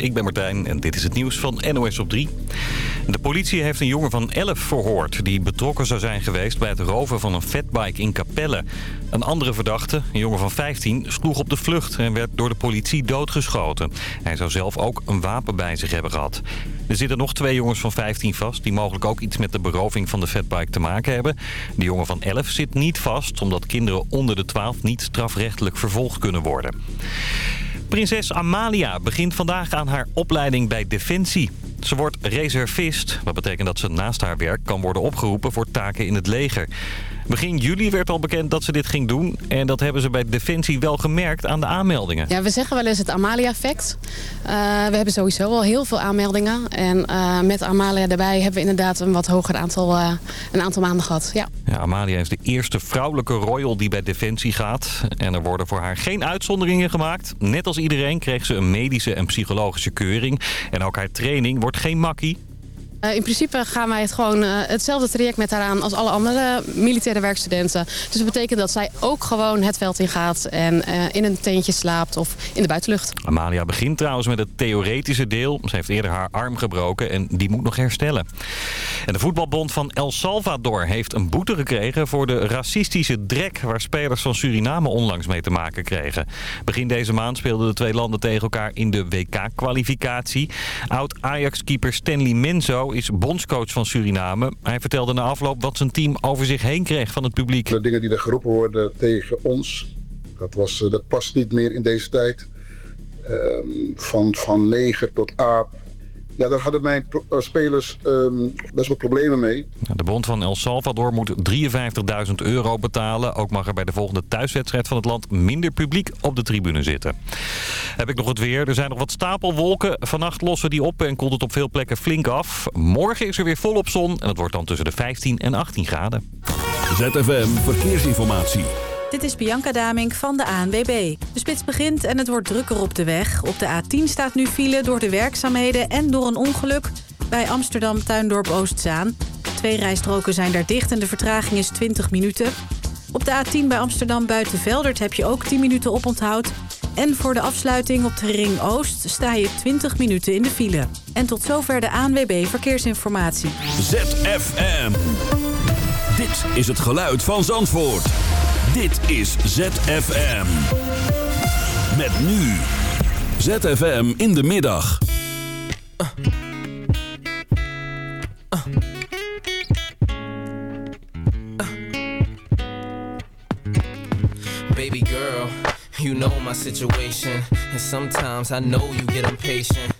ik ben Martijn en dit is het nieuws van NOS op 3. De politie heeft een jongen van 11 verhoord... die betrokken zou zijn geweest bij het roven van een fatbike in Capelle. Een andere verdachte, een jongen van 15, sloeg op de vlucht... en werd door de politie doodgeschoten. Hij zou zelf ook een wapen bij zich hebben gehad. Er zitten nog twee jongens van 15 vast... die mogelijk ook iets met de beroving van de fatbike te maken hebben. De jongen van 11 zit niet vast... omdat kinderen onder de 12 niet strafrechtelijk vervolgd kunnen worden. Prinses Amalia begint vandaag aan haar opleiding bij Defensie. Ze wordt reservist. wat betekent dat ze naast haar werk kan worden opgeroepen voor taken in het leger. Begin juli werd al bekend dat ze dit ging doen. En dat hebben ze bij Defensie wel gemerkt aan de aanmeldingen. Ja, we zeggen wel eens het Amalia-effect. Uh, we hebben sowieso al heel veel aanmeldingen. En uh, met Amalia erbij hebben we inderdaad een wat hoger aantal, uh, een aantal maanden gehad. Ja. ja, Amalia is de eerste vrouwelijke royal die bij Defensie gaat. En er worden voor haar geen uitzonderingen gemaakt. Net als iedereen kreeg ze een medische en psychologische keuring. En ook haar training wordt geen makkie. Uh, in principe gaan wij het gewoon uh, hetzelfde traject met haar aan als alle andere militaire werkstudenten. Dus dat betekent dat zij ook gewoon het veld ingaat en uh, in een tentje slaapt of in de buitenlucht. Amalia begint trouwens met het theoretische deel. Ze heeft eerder haar arm gebroken en die moet nog herstellen. En de voetbalbond van El Salvador heeft een boete gekregen voor de racistische drek waar spelers van Suriname onlangs mee te maken kregen. Begin deze maand speelden de twee landen tegen elkaar in de WK-kwalificatie. Oud-Ajax-keeper Stanley Menzo is bondscoach van Suriname. Hij vertelde na afloop wat zijn team over zich heen kreeg van het publiek. De dingen die er geroepen worden tegen ons, dat, was, dat past niet meer in deze tijd. Um, van, van leger tot aap, ja, daar hadden mijn eh, spelers um, best wel problemen mee. De bond van El Salvador moet 53.000 euro betalen. Ook mag er bij de volgende thuiswedstrijd van het land minder publiek op de tribune zitten. Heb ik nog het weer. Er zijn nog wat stapelwolken. Vannacht lossen die op en koelt het op veel plekken flink af. Morgen is er weer volop zon en het wordt dan tussen de 15 en 18 graden. ZFM Verkeersinformatie. Dit is Bianca Damink van de ANWB. De spits begint en het wordt drukker op de weg. Op de A10 staat nu file door de werkzaamheden en door een ongeluk... bij Amsterdam Tuindorp Oostzaan. Twee rijstroken zijn daar dicht en de vertraging is 20 minuten. Op de A10 bij Amsterdam Buitenveldert heb je ook 10 minuten oponthoud. En voor de afsluiting op de Ring Oost sta je 20 minuten in de file. En tot zover de ANWB Verkeersinformatie. ZFM. Dit is het geluid van Zandvoort. Dit is ZFM. Met nu. ZFM in de middag. Baby girl, you know my situation. And sometimes I know you get impatient.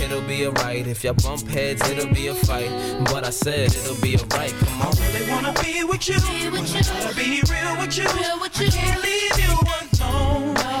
It'll be alright if y'all bump heads, it'll be a fight. But I said it'll be alright. Come on. I really wanna be with you. Be with you. Wanna be real with you. Real with you. I can't leave you alone.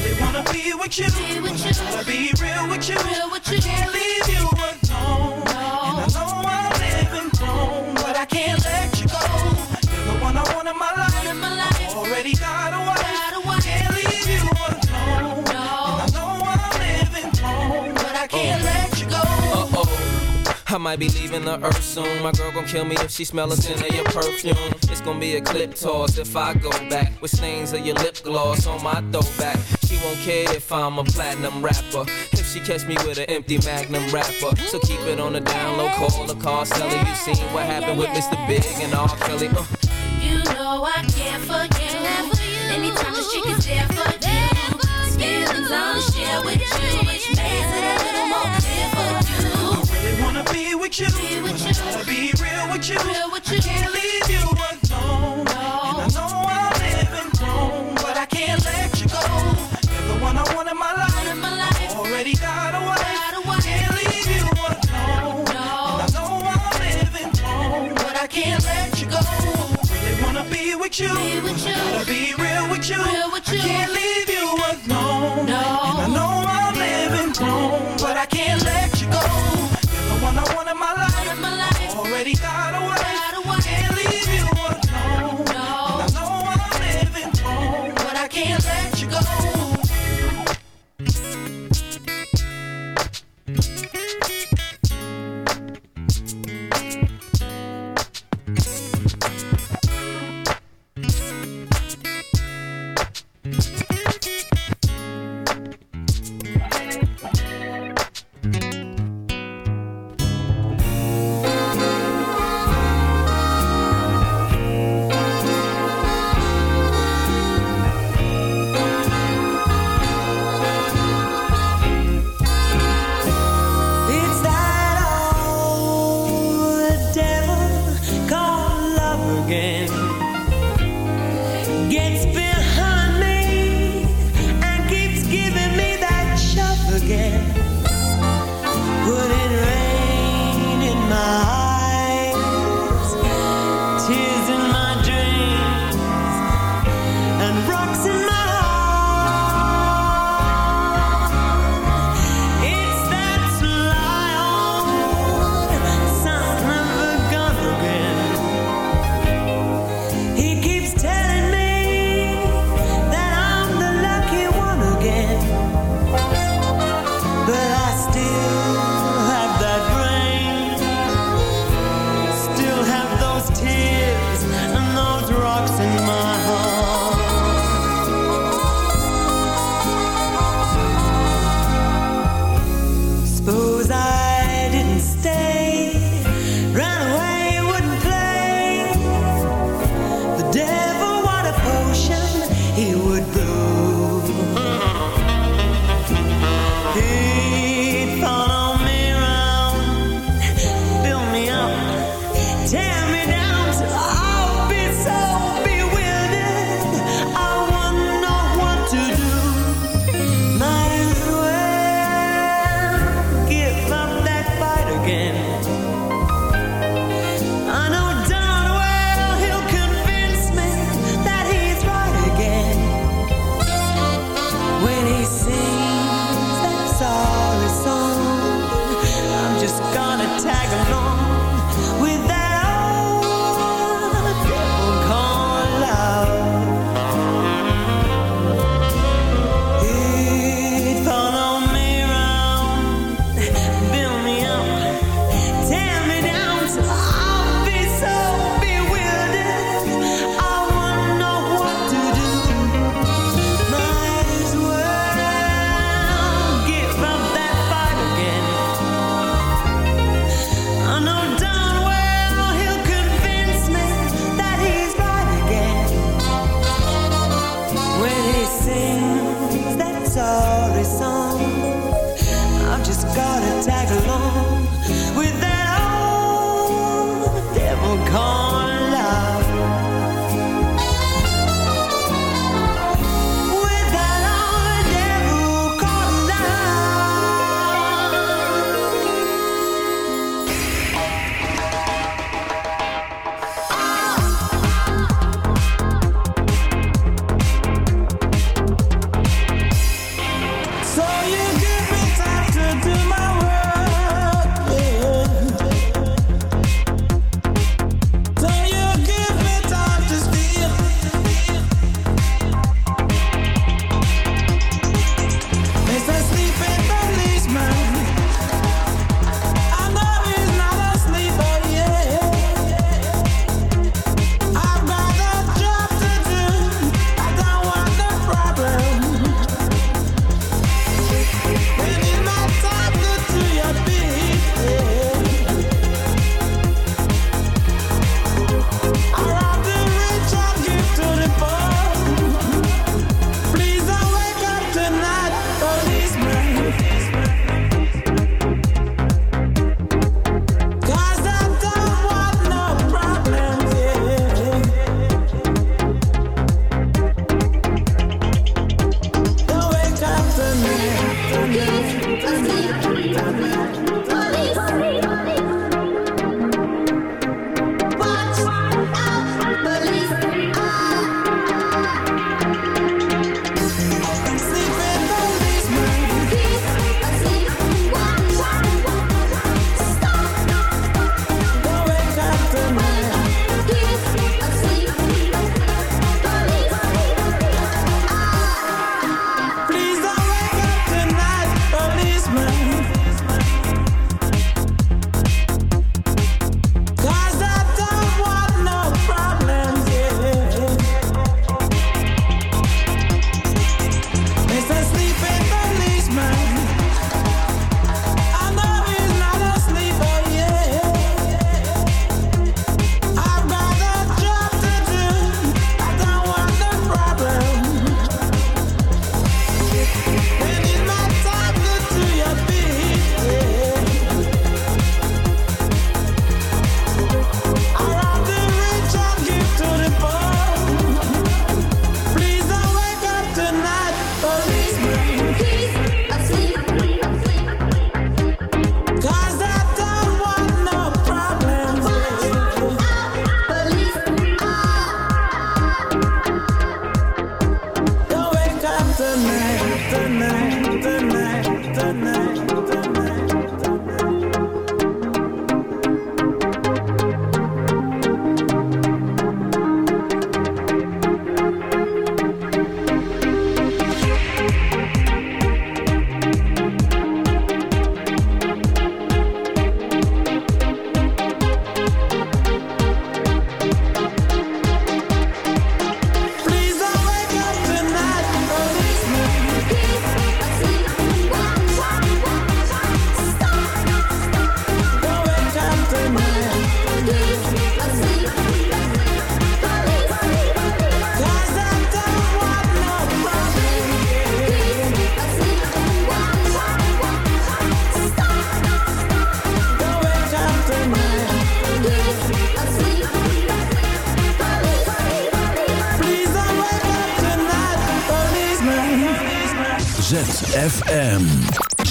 Really wanna be with you. Be with you. I gotta be real with you. Real with I can't leave you alone. No. And I know I'm living wrong, but I can't let you go. You're the one I want in my life. In my life. Already got a wife. Got a. Can't leave you alone. No. And I know I'm living wrong, but I can't let you go. Uh oh. I might be leaving the earth soon. My girl gon' kill me if she smell a scent of your perfume. It's gonna be a clip toss if I go back with stains of your lip gloss on my throwback. She won't care if I'm a platinum rapper. If she catch me with an empty magnum wrapper. So keep it on the down low, call the car seller. You seen what happened with Mr. Big and R. Kelly. Uh. You know I care for you. Anytime the chick is there for you. Feelings I'll share with you. Which makes it a little more clear for you. I really wanna be with you. Be with but you. I gotta be real with you. Real with I can't leave you with you. Be with you. Gotta be real with you. Real with you. I can't leave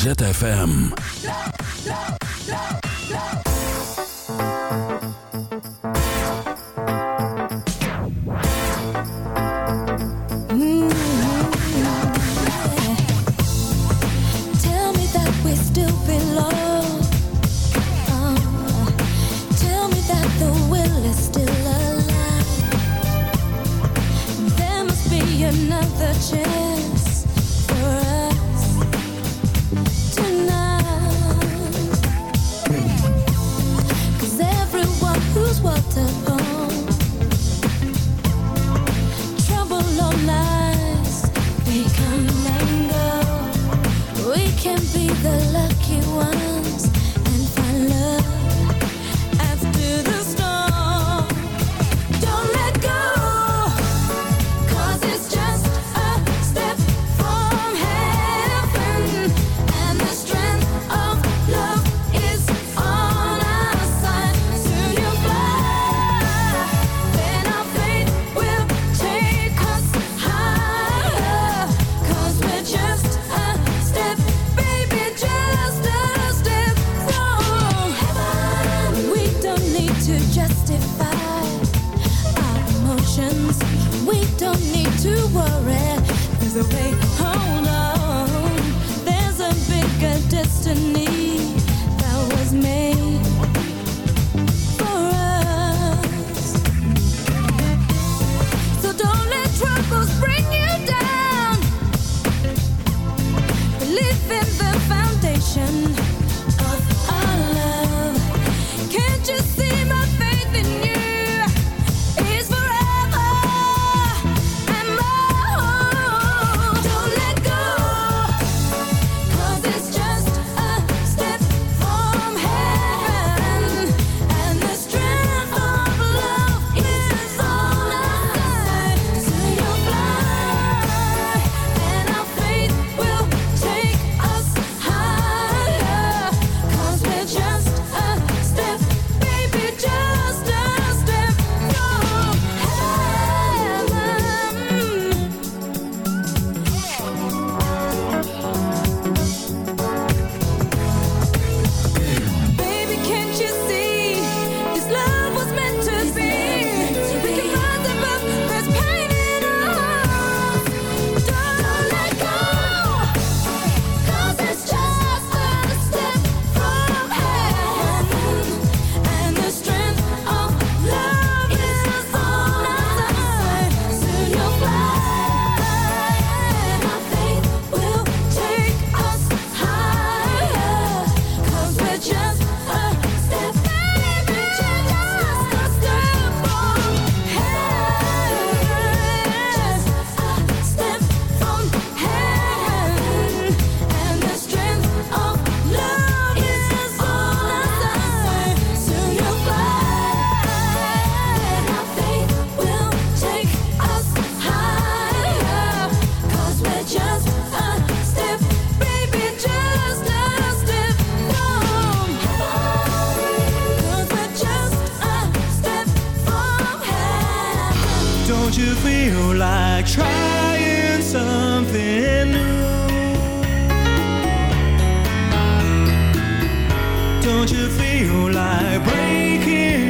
ZFM. You feel like breaking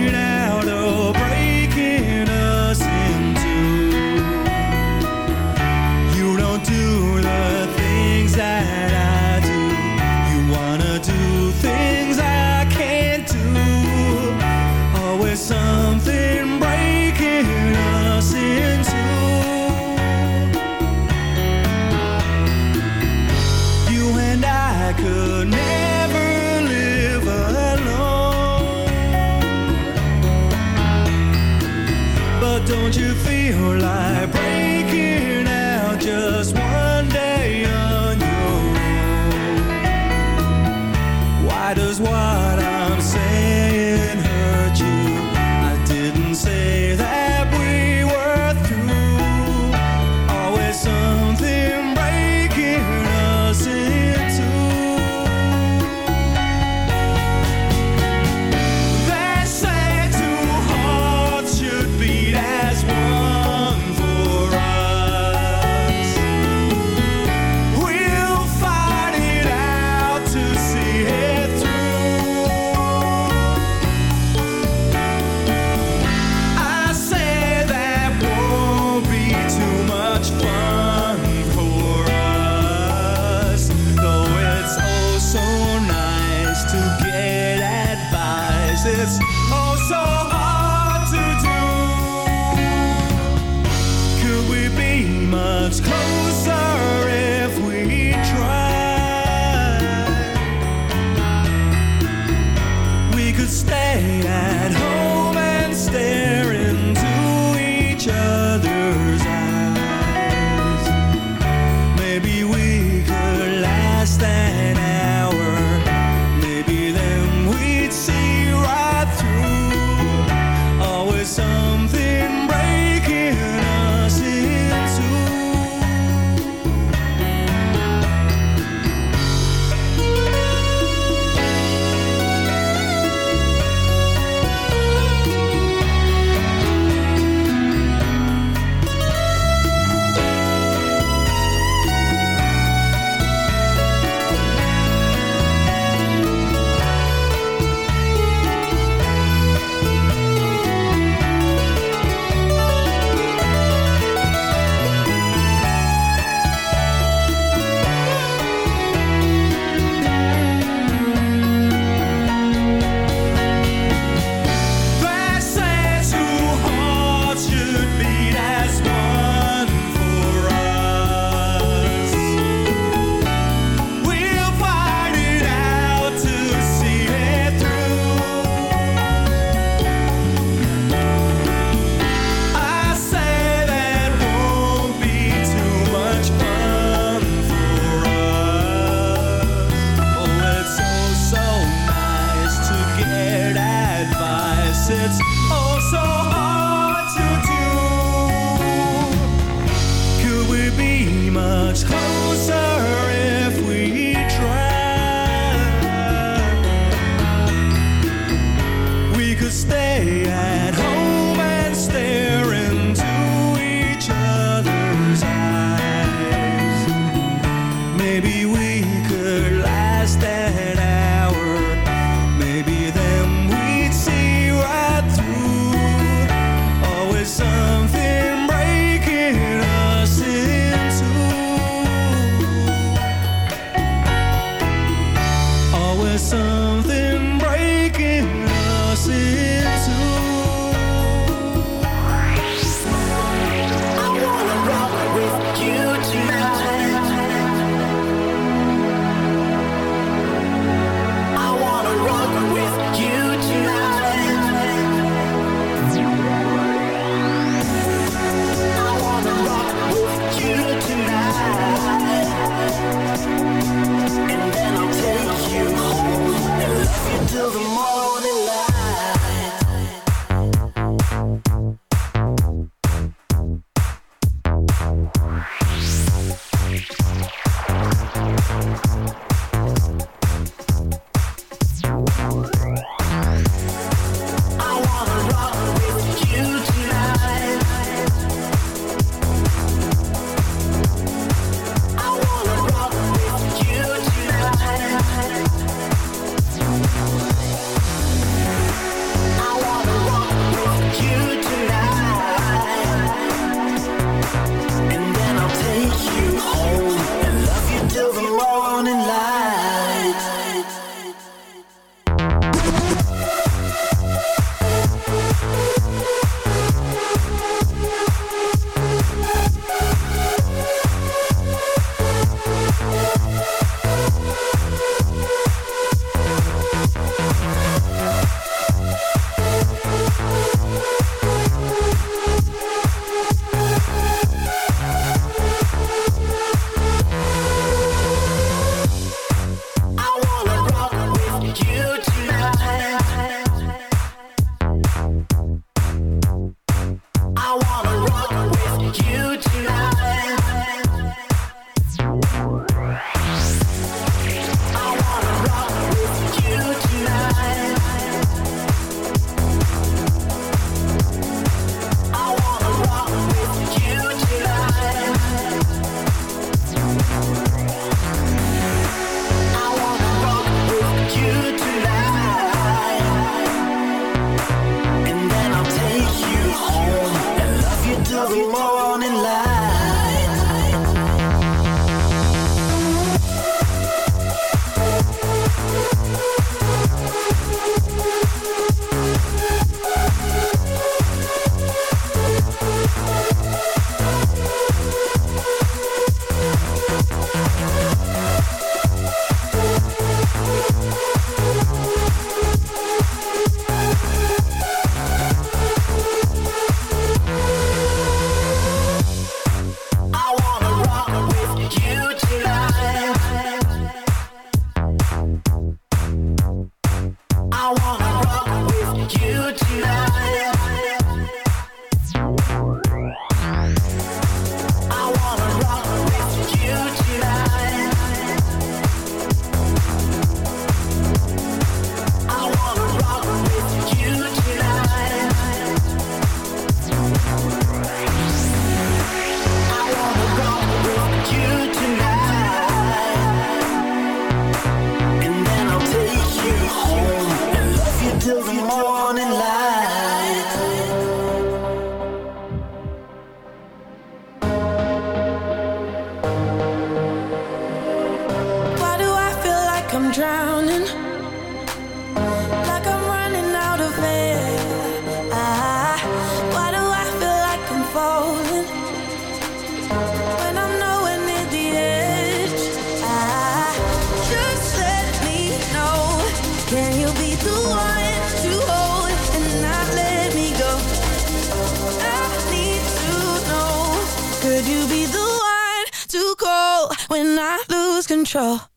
each other's control?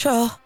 Control?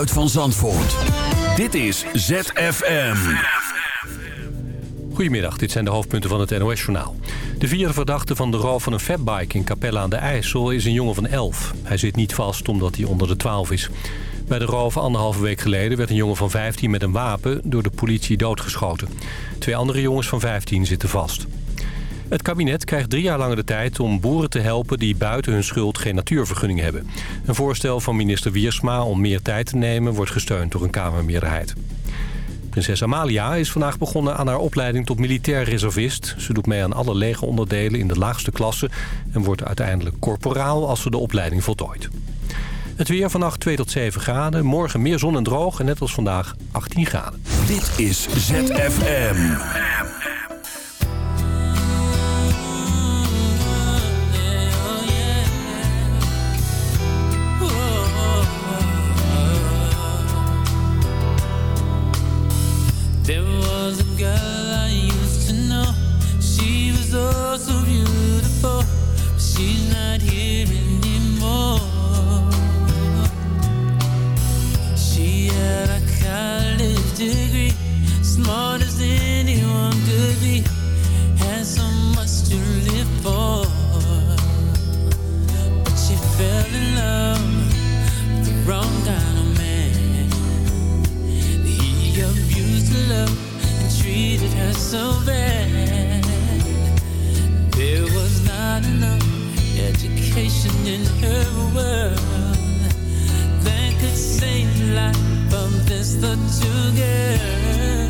Geluid van Zandvoort. Dit is ZFM. Goedemiddag, dit zijn de hoofdpunten van het NOS-journaal. De vierde verdachte van de roof van een fatbike in Capelle aan de IJssel is een jongen van 11. Hij zit niet vast omdat hij onder de 12 is. Bij de roof anderhalve week geleden werd een jongen van 15 met een wapen door de politie doodgeschoten. Twee andere jongens van 15 zitten vast. Het kabinet krijgt drie jaar langer de tijd om boeren te helpen die buiten hun schuld geen natuurvergunning hebben. Een voorstel van minister Wiersma om meer tijd te nemen wordt gesteund door een Kamermeerderheid. Prinses Amalia is vandaag begonnen aan haar opleiding tot militair reservist. Ze doet mee aan alle legeronderdelen in de laagste klasse... en wordt uiteindelijk corporaal als ze de opleiding voltooit. Het weer vannacht 2 tot 7 graden. Morgen meer zon en droog en net als vandaag 18 graden. Dit is ZFM. So bad. There was not enough education in her world that could save life of this little girl.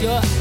your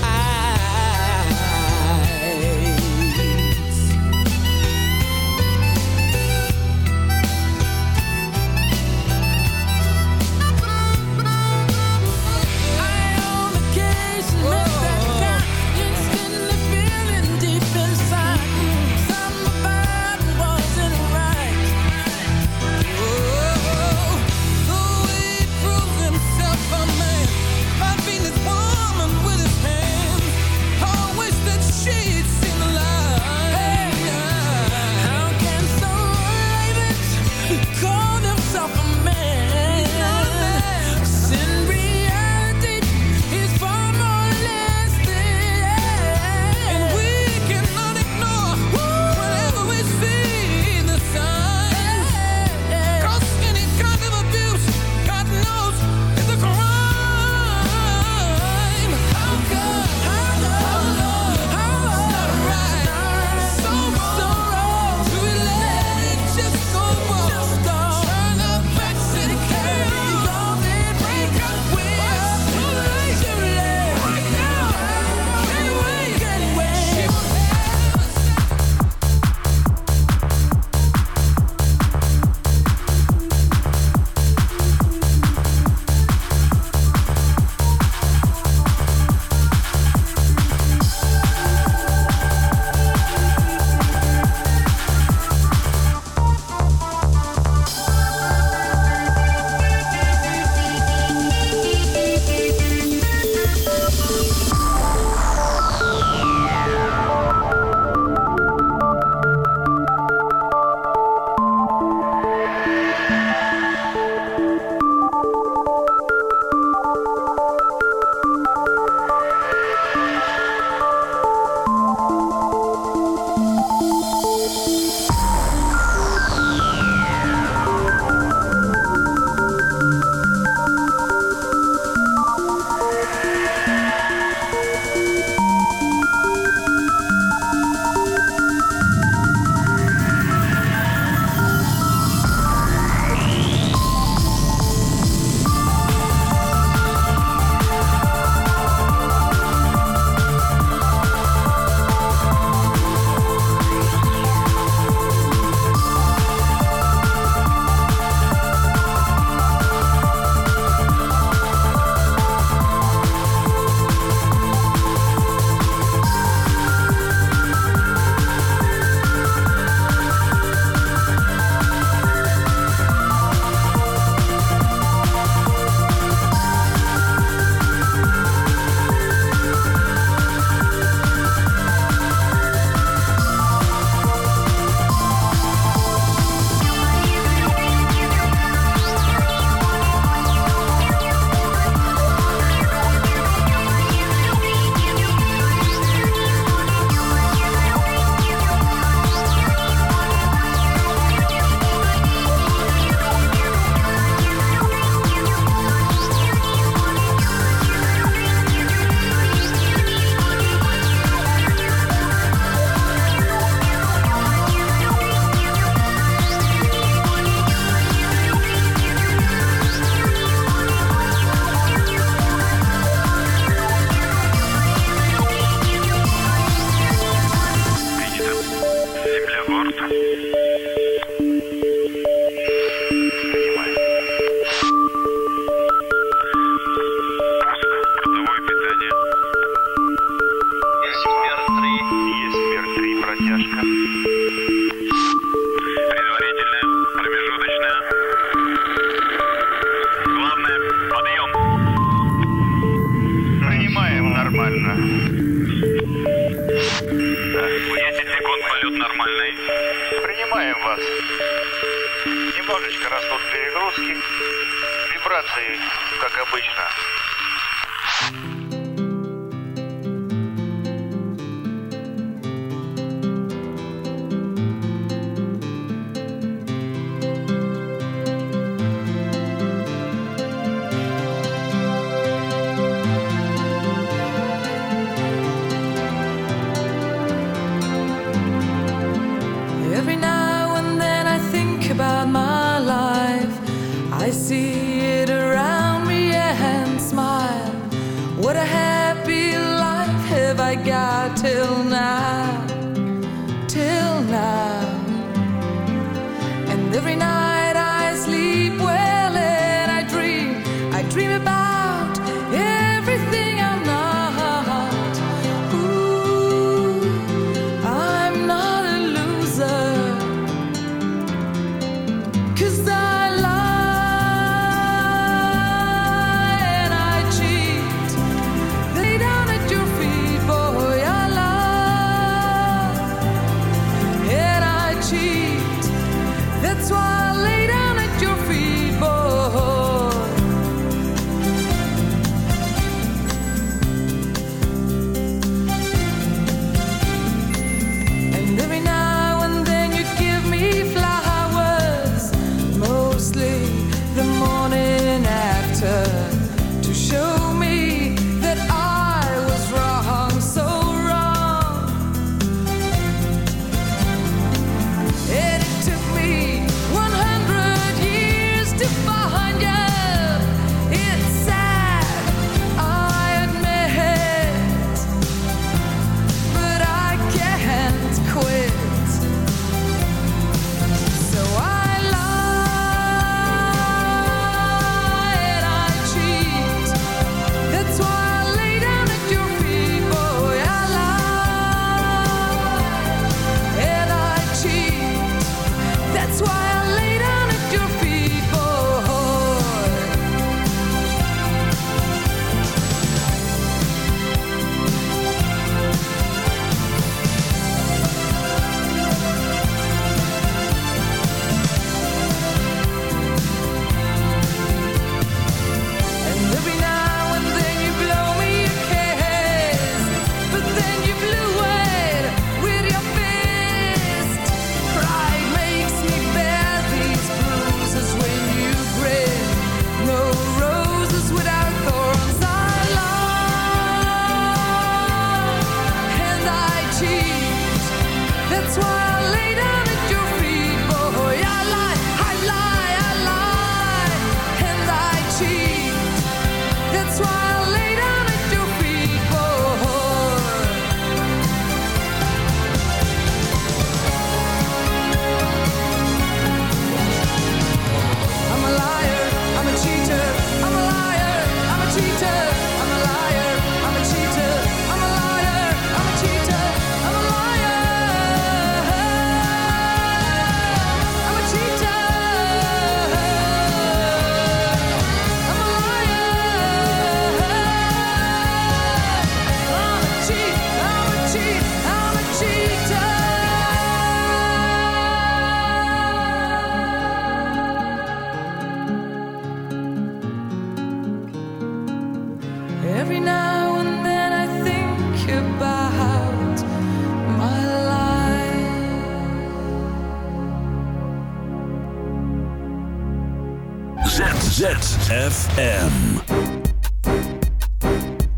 ZFM.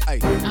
Hey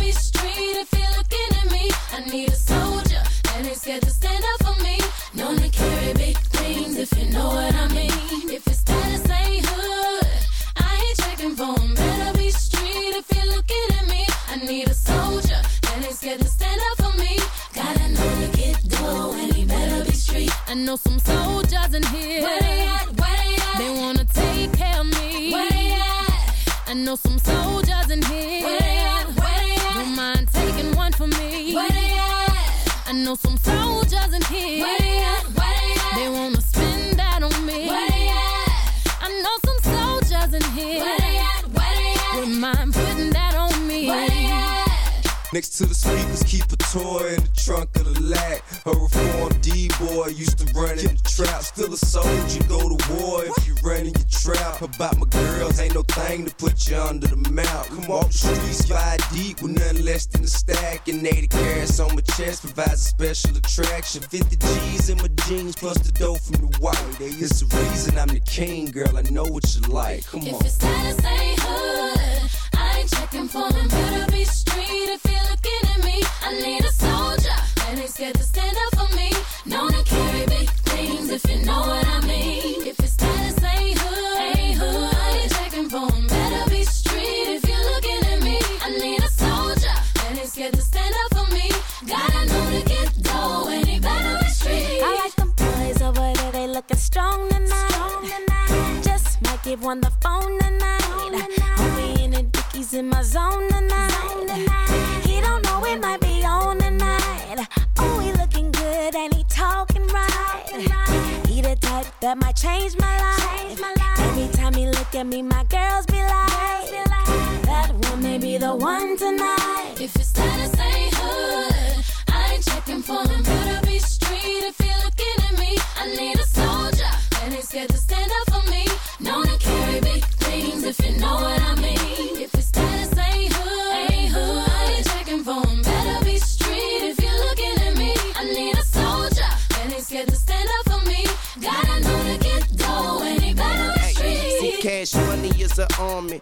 need a soldier. That ain't scared to stand up provides a special attraction. 50 G's in my jeans plus the dough from the white. It's the reason I'm the king, girl. I know what you like. Come on. Tonight. If his status ain't hood, I ain't checking for him. Better be street if you're looking at me. I need a soldier that ain't scared to stand up for me. Known to carry big things if you know what I mean. If his status ain't hood, ain't hood, I ain't checking for him. Better be street if you're looking at me. I need a soldier that ain't scared to stand up for me. Gotta know to get dough and he better be street. See, cash money is an army.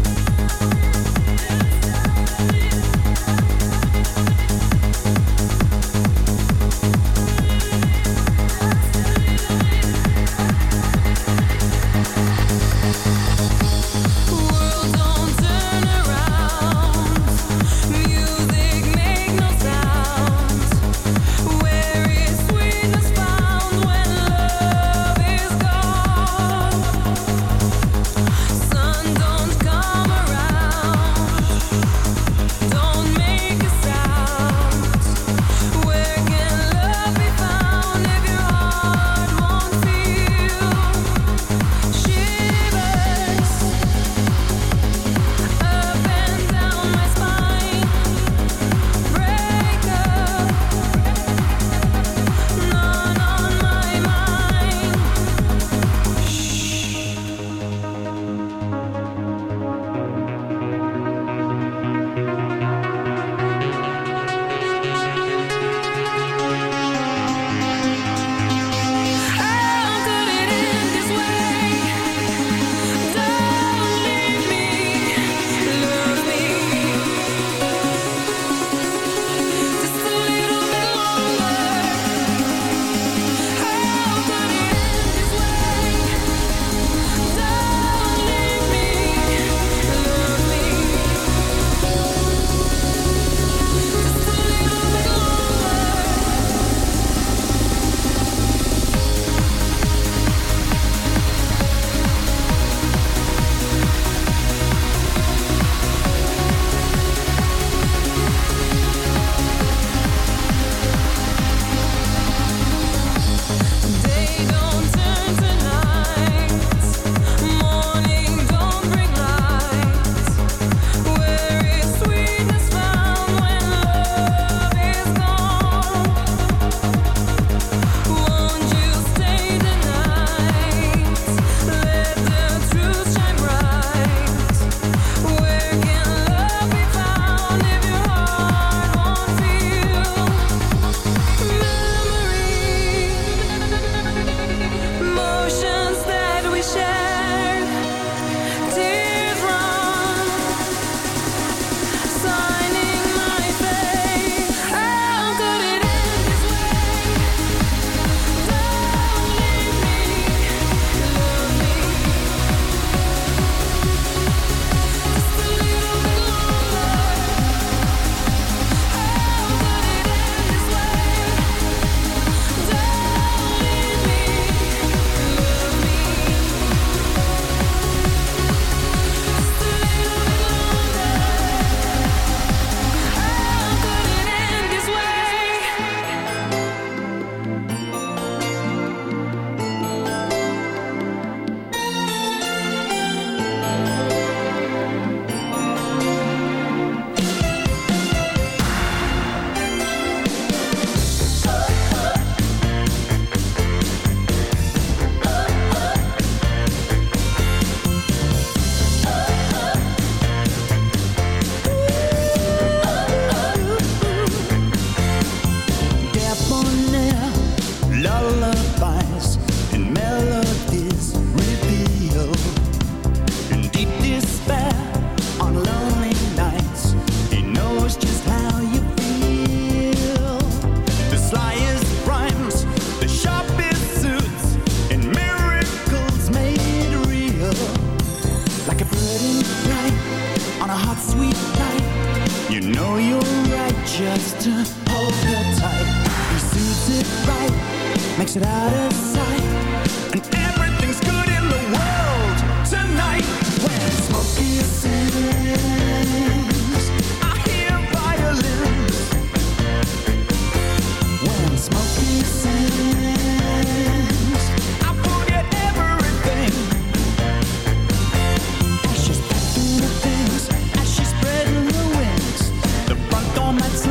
door might